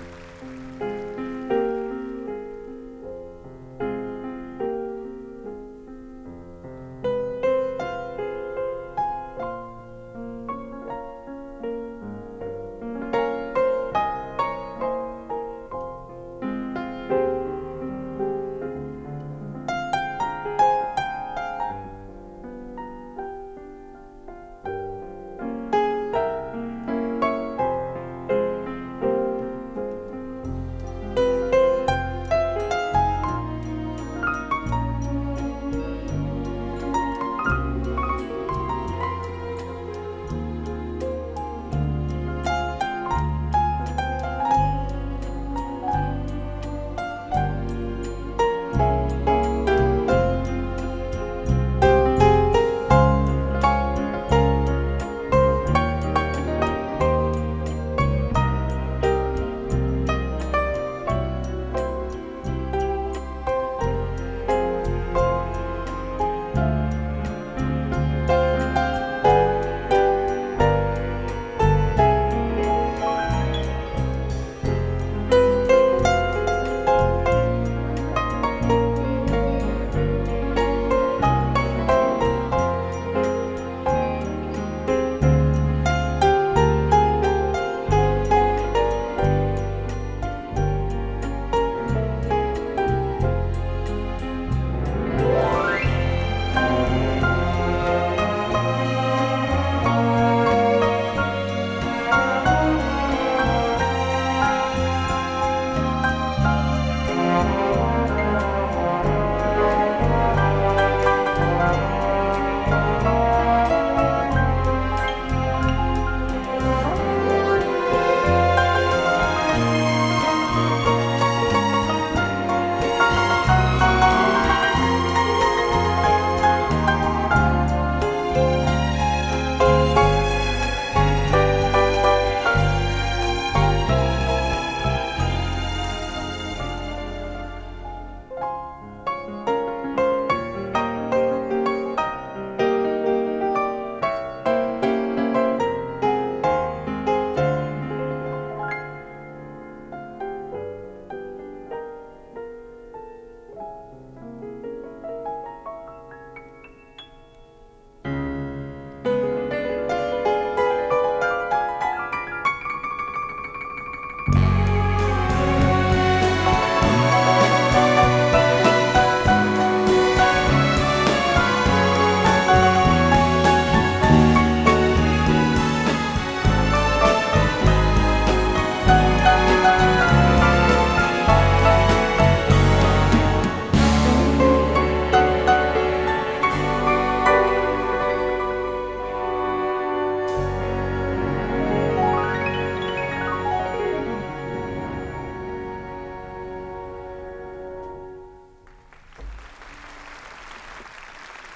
Música